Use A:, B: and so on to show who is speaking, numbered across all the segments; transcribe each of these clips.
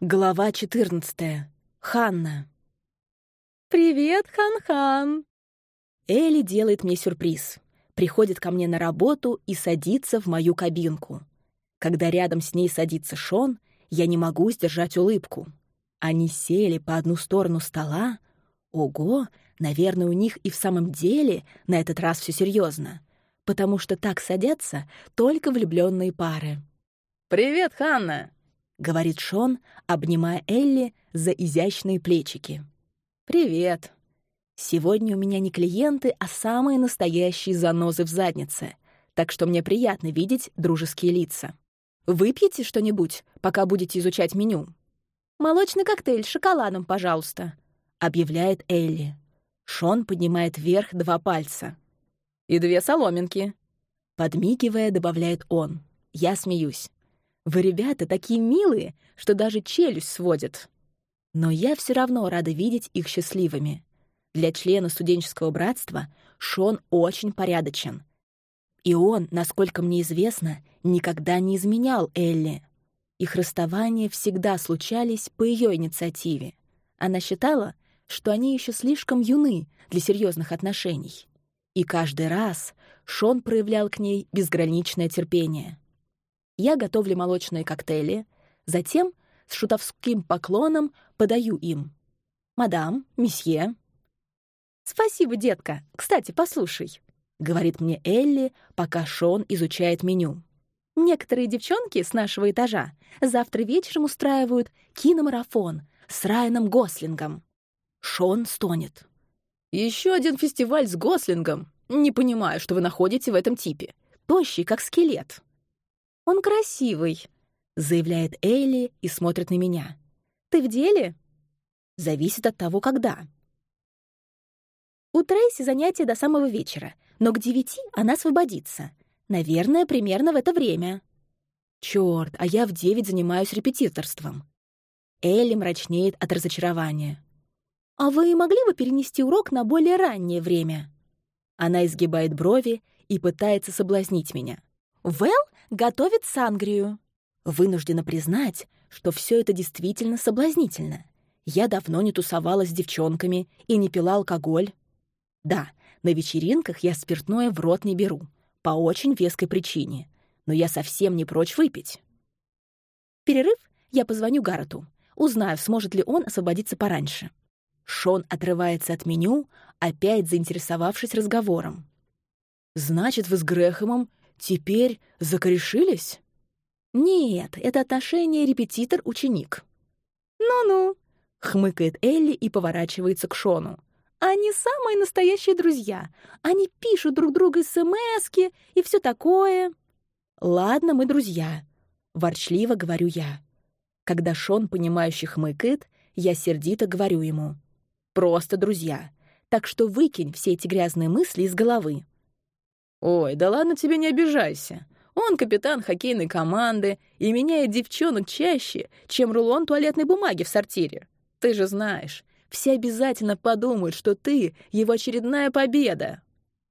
A: Глава 14. Ханна.
B: «Привет, Хан-Хан!»
A: Элли делает мне сюрприз. Приходит ко мне на работу и садится в мою кабинку. Когда рядом с ней садится Шон, я не могу сдержать улыбку. Они сели по одну сторону стола. Ого, наверное, у них и в самом деле на этот раз все серьезно, потому что так садятся только влюбленные пары.
B: «Привет, Ханна!»
A: — говорит Шон, обнимая Элли за изящные плечики.
B: «Привет.
A: Сегодня у меня не клиенты, а самые настоящие занозы в заднице, так что мне приятно видеть дружеские лица. Выпьете что-нибудь, пока будете изучать меню?»
B: «Молочный коктейль с шоколадом, пожалуйста», —
A: объявляет Элли. Шон поднимает вверх два пальца.
B: «И две соломинки», —
A: подмигивая, добавляет он. Я смеюсь. Вы, ребята, такие милые, что даже челюсть сводит. Но я все равно рада видеть их счастливыми. Для члена студенческого братства Шон очень порядочен. И он, насколько мне известно, никогда не изменял Элли. Их расставания всегда случались по ее инициативе. Она считала, что они еще слишком юны для серьезных отношений. И каждый раз Шон проявлял к ней безграничное терпение. Я готовлю молочные коктейли, затем с шутовским поклоном подаю им. «Мадам, месье».
B: «Спасибо, детка. Кстати, послушай», —
A: говорит мне Элли, пока Шон изучает меню.
B: «Некоторые девчонки с нашего этажа завтра вечером устраивают киномарафон с Райаном Гослингом».
A: Шон стонет.
B: Еще один фестиваль с Гослингом. Не понимаю, что вы находите в этом типе. Тощий, как скелет». «Он красивый», — заявляет Элли и смотрит на меня. «Ты в деле?»
A: «Зависит от того, когда».
B: У Трейси занятия до самого вечера, но к девяти она освободится. Наверное, примерно в это время.
A: Чёрт, а я в девять занимаюсь репетиторством. Элли мрачнеет от разочарования.
B: «А вы могли бы перенести урок на более раннее время?»
A: Она изгибает брови и пытается соблазнить меня.
B: «Вэл готовит сангрию».
A: Вынуждена признать, что все это действительно соблазнительно. Я давно не тусовалась с девчонками и не пила алкоголь. Да, на вечеринках я спиртное в рот не беру, по очень веской причине, но я совсем не прочь выпить.
B: Перерыв я позвоню Гаррету, узнаю, сможет ли он освободиться пораньше.
A: Шон отрывается от меню, опять заинтересовавшись разговором. «Значит, вы с Грэхэмом Теперь закорешились?
B: Нет, это отношение репетитор-ученик. Ну-ну, хмыкает Элли и поворачивается к Шону. Они самые настоящие друзья. Они пишут друг другу смски и все такое.
A: Ладно, мы друзья, ворчливо говорю я. Когда Шон, понимающе хмыкает, я сердито говорю ему. Просто друзья. Так что выкинь все эти грязные мысли из головы.
B: «Ой, да ладно тебе, не обижайся. Он капитан хоккейной команды и меняет девчонок чаще, чем рулон туалетной бумаги в сортире. Ты же знаешь, все обязательно подумают, что ты — его очередная победа.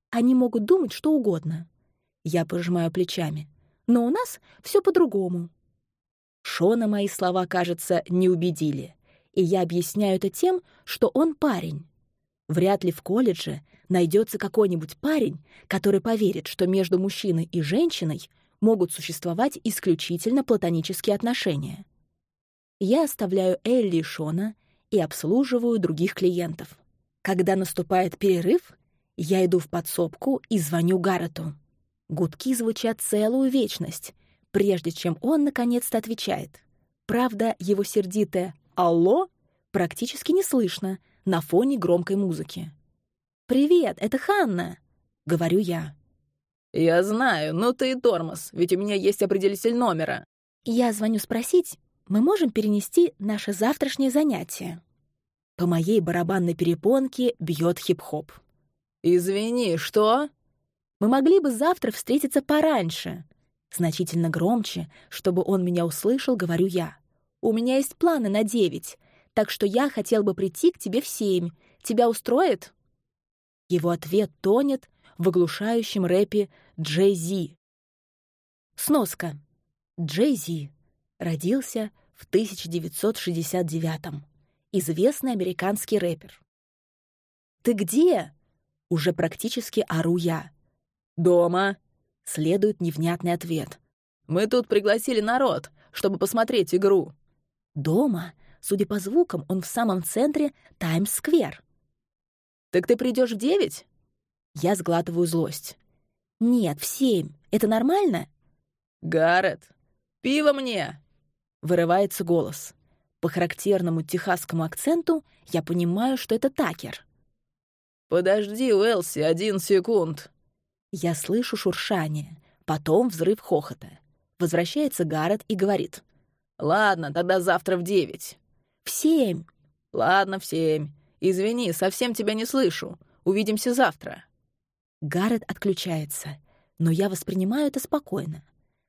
A: Они могут думать что угодно. Я пожимаю плечами. Но у нас все по-другому. Шона мои слова, кажется, не убедили. И я объясняю это тем, что он парень. Вряд ли в колледже найдется какой-нибудь парень, который поверит, что между мужчиной и женщиной могут существовать исключительно платонические отношения. Я оставляю Элли и Шона и обслуживаю других клиентов. Когда наступает перерыв, я иду в подсобку и звоню Гаррету. Гудки звучат целую вечность, прежде чем он наконец-то отвечает. Правда, его сердитое «Алло» практически не слышно на фоне громкой музыки.
B: «Привет, это Ханна», — говорю я.
C: «Я знаю, но ты и тормоз, ведь у меня есть определитель номера».
B: Я звоню спросить, мы можем перенести наше завтрашнее занятие.
A: По моей барабанной перепонке бьет хип-хоп.
C: «Извини, что?»
B: «Мы могли бы завтра встретиться пораньше».
A: Значительно громче, чтобы он меня услышал, говорю я.
B: «У меня есть планы на девять, так что я хотел бы прийти к тебе в семь. Тебя устроит?»
A: Его ответ тонет в оглушающем рэпе Джей Зи. Сноска. Джей Зи родился в 1969 Известный американский рэпер. «Ты где?» — уже практически ору я.
C: «Дома», —
A: следует невнятный ответ.
C: «Мы тут пригласили народ, чтобы посмотреть игру».
A: «Дома?» Судя по звукам, он в самом центре Таймс-сквер.
C: «Так ты придешь в девять?»
A: Я сглатываю злость. «Нет, в семь. Это нормально?»
C: «Гаррет, пиво мне!»
A: Вырывается голос. По характерному техасскому акценту я понимаю, что это Такер.
C: «Подожди, Уэлси, один секунд».
A: Я слышу шуршание, потом взрыв хохота. Возвращается Гаррет и говорит.
C: «Ладно, тогда завтра в девять».
A: «В семь».
C: «Ладно, в семь. Извини, совсем тебя не слышу. Увидимся завтра».
A: Гаррет отключается, но я воспринимаю это спокойно.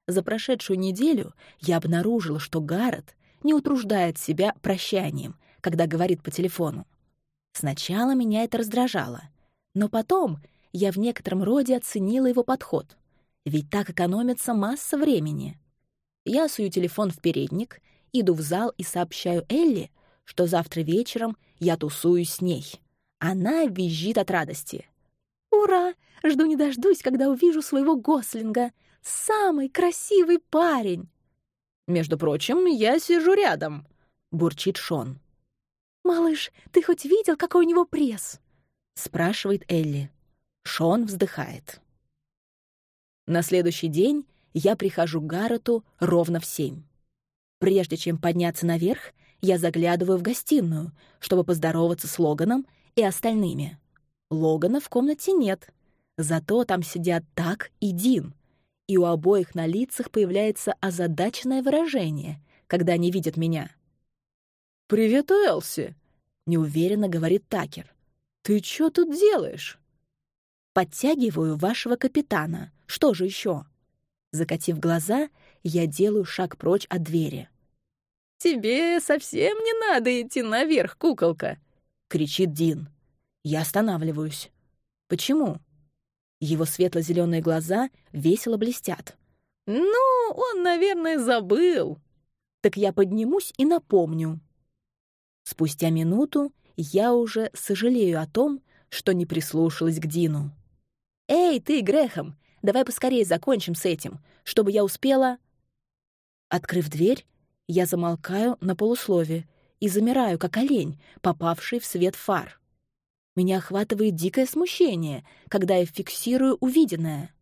A: За прошедшую неделю я обнаружила, что Гаррет не утруждает себя прощанием, когда говорит по телефону. Сначала меня это раздражало, но потом я в некотором роде оценила его подход, ведь так экономится масса времени. Я сую телефон в передник иду в зал и сообщаю Элли, что завтра вечером я тусуюсь с ней. Она визжит от радости. «Ура! Жду не дождусь, когда увижу своего Гослинга. Самый красивый парень!»
C: «Между прочим, я сижу рядом», — бурчит Шон.
A: «Малыш, ты хоть видел, какой у него пресс?» — спрашивает Элли. Шон вздыхает. На следующий день я прихожу к Гаррету ровно в семь. Прежде чем подняться наверх, я заглядываю в гостиную, чтобы поздороваться с Логаном и остальными. Логана в комнате нет, зато там сидят Так и Дин, и у обоих на лицах появляется озадаченное выражение, когда они видят меня.
C: «Привет, Элси!» — неуверенно говорит Такер. «Ты что тут делаешь?»
A: «Подтягиваю вашего капитана. Что же еще? Закатив глаза, я делаю шаг прочь от двери.
C: «Тебе совсем не надо идти наверх, куколка!»
A: — кричит Дин. Я останавливаюсь. «Почему?» Его светло зеленые глаза весело блестят.
C: «Ну, он, наверное, забыл».
A: «Так я поднимусь и напомню». Спустя минуту я уже сожалею о том, что не прислушалась к Дину. «Эй, ты, Грехом, Давай поскорее закончим с этим, чтобы я успела...» Открыв дверь, я замолкаю на полуслове и замираю, как олень, попавший в свет фар. Меня охватывает дикое смущение, когда я фиксирую увиденное.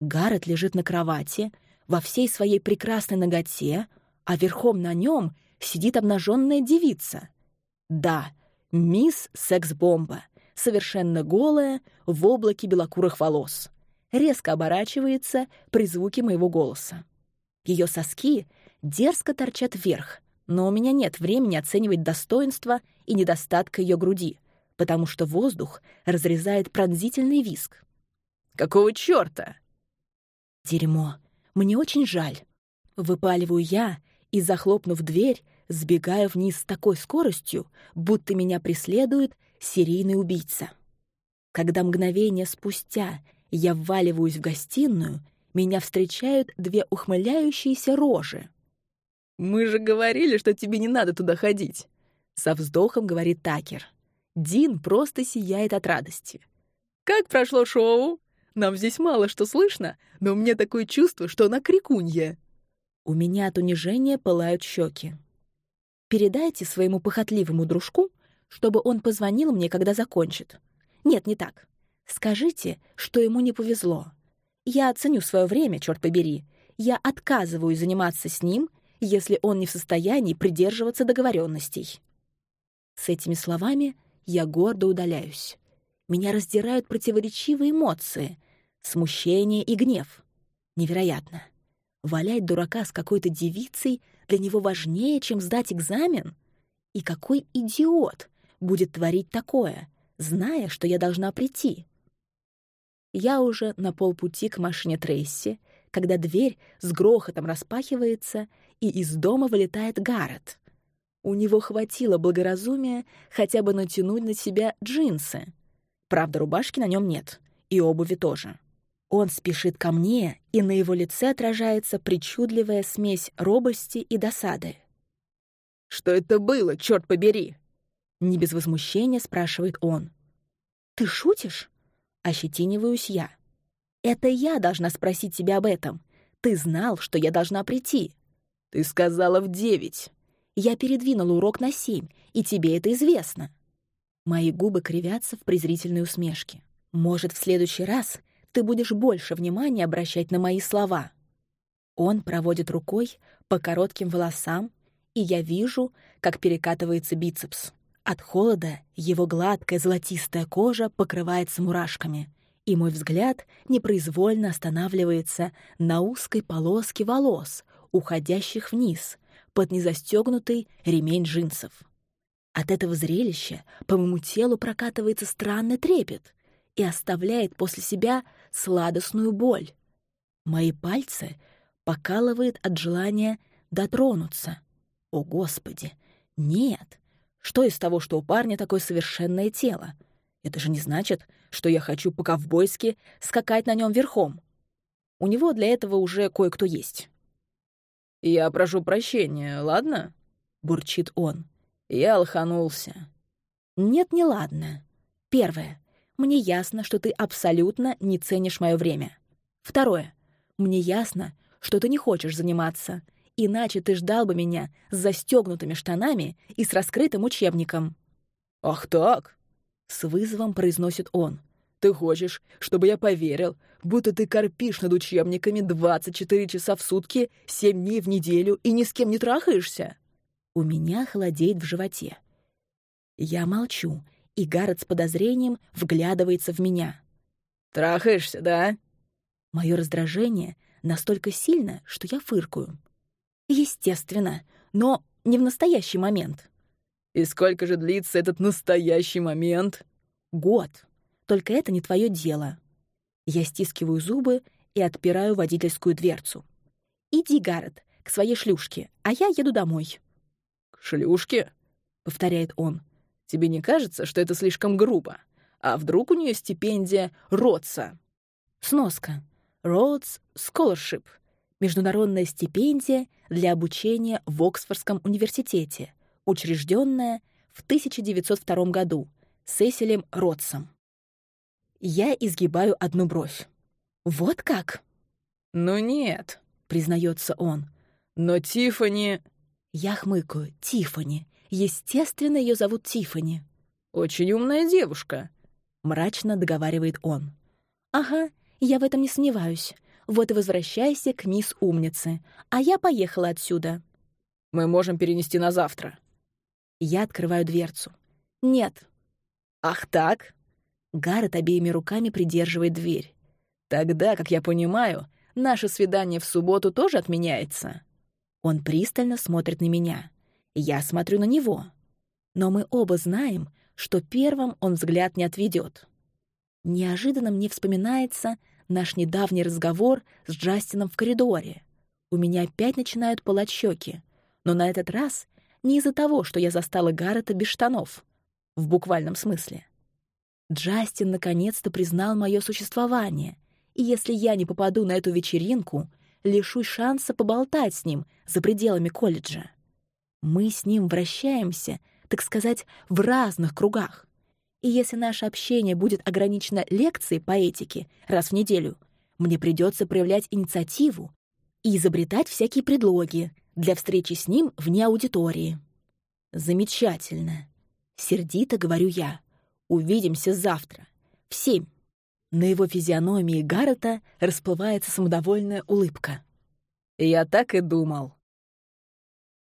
A: Гаррет лежит на кровати, во всей своей прекрасной ноготе, а верхом на нем сидит обнаженная девица. Да, мисс Секс-бомба, совершенно голая, в облаке белокурых волос резко оборачивается при звуке моего голоса. Ее соски дерзко торчат вверх, но у меня нет времени оценивать достоинство и недостатка ее груди, потому что воздух разрезает пронзительный виск.
C: «Какого чёрта?»
A: «Дерьмо. Мне очень жаль». Выпаливаю я и, захлопнув дверь, сбегаю вниз с такой скоростью, будто меня преследует серийный убийца. Когда мгновение спустя я вваливаюсь в гостиную, меня встречают две ухмыляющиеся рожи.
C: «Мы же говорили, что тебе не надо туда ходить», — со вздохом говорит Такер. Дин просто сияет от радости. «Как прошло шоу? Нам здесь мало что слышно, но у меня такое чувство, что она крикунья».
A: У меня от унижения пылают щеки. Передайте своему похотливому дружку, чтобы он позвонил мне, когда закончит. Нет, не так. Скажите, что ему не повезло. Я оценю свое время, черт побери. Я отказываюсь заниматься с ним, если он не в состоянии придерживаться договоренностей. С этими словами я гордо удаляюсь. Меня раздирают противоречивые эмоции, смущение и гнев. Невероятно. Валять дурака с какой-то девицей для него важнее, чем сдать экзамен? И какой идиот будет творить такое, зная, что я должна прийти? Я уже на полпути к машине Трейси, когда дверь с грохотом распахивается, и из дома вылетает Гаррет. У него хватило благоразумия хотя бы натянуть на себя джинсы. Правда, рубашки на нем нет, и обуви тоже. Он спешит ко мне, и на его лице отражается причудливая смесь робости и досады.
C: Что это было, черт побери?»
A: Не без возмущения спрашивает он. «Ты шутишь?» Ощетиниваюсь я. «Это я должна спросить тебя об этом. Ты знал, что я должна прийти».
C: «Ты сказала в девять».
A: «Я передвинула урок на семь, и тебе это известно». Мои губы кривятся в презрительной усмешке. «Может, в следующий раз ты будешь больше внимания обращать на мои слова». Он проводит рукой по коротким волосам, и я вижу, как перекатывается бицепс. От холода его гладкая золотистая кожа покрывается мурашками, и мой взгляд непроизвольно останавливается на узкой полоске волос, уходящих вниз, под незастегнутый ремень джинсов. От этого зрелища по моему телу прокатывается странный трепет и оставляет после себя сладостную боль. Мои пальцы покалывает от желания дотронуться. О, Господи! Нет! Что из того, что у парня такое совершенное тело? Это же не значит, что я хочу по-ковбойски скакать на нем верхом. У него для этого уже кое-кто есть.
C: «Я прошу прощения, ладно?» — бурчит он. «Я лоханулся».
A: «Нет, не ладно. Первое. Мне ясно, что ты абсолютно не ценишь мое время. Второе. Мне ясно, что ты не хочешь заниматься, Иначе ты ждал бы меня с застегнутыми штанами и с раскрытым учебником».
C: «Ах так?»
A: — с вызовом произносит он.
C: «Ты хочешь, чтобы я поверил, будто ты корпишь над учебниками 24 часа в сутки, 7 дней в неделю и ни с кем не трахаешься?»
A: У меня холодеет в животе. Я молчу, и Гаррет с подозрением вглядывается в меня.
C: «Трахаешься, да?»
A: Мое раздражение настолько сильно, что я фыркую. Естественно, но не в настоящий момент.
C: И сколько же длится этот настоящий момент?
A: Год. Только это не твое дело. Я стискиваю зубы и отпираю водительскую дверцу. Иди, Гаррет, к своей шлюшке, а я еду домой.
C: К шлюшке?
A: Повторяет он.
C: Тебе не кажется, что это слишком грубо? А вдруг у нее стипендия Ротса?
A: Сноска. Rhodes Scholarship — международная стипендия для обучения в Оксфордском университете, учрежденная в 1902 году Сесилем Ротсом. Я изгибаю одну бровь. «Вот как?»
C: «Ну нет», — признается он. «Но Тифани.
A: Я хмыкаю. «Тифани. Естественно, ее зовут Тифани.
C: «Очень умная девушка», —
A: мрачно договаривает он. «Ага, я в этом не сомневаюсь. Вот и возвращайся к мисс Умнице, а я поехала отсюда».
C: «Мы можем перенести на завтра».
A: Я открываю дверцу. «Нет».
C: «Ах так?»
A: Гаррет обеими руками придерживает дверь.
C: «Тогда, как я понимаю, наше свидание в субботу тоже отменяется».
A: Он пристально смотрит на меня. Я смотрю на него. Но мы оба знаем, что первым он взгляд не отведет. Неожиданно мне вспоминается наш недавний разговор с Джастином в коридоре. У меня опять начинают пылать щеки, но на этот раз не из-за того, что я застала Гаррета без штанов, в буквальном смысле. Джастин наконец-то признал мое существование, и если я не попаду на эту вечеринку, лишусь шанса поболтать с ним за пределами колледжа. Мы с ним вращаемся, так сказать, в разных кругах. И если наше общение будет ограничено лекцией по этике раз в неделю, мне придется проявлять инициативу и изобретать всякие предлоги для встречи с ним вне аудитории. Замечательно. Сердито говорю я. Увидимся завтра. В семь. На его физиономии Гаррета расплывается самодовольная улыбка.
C: «Я так и думал»,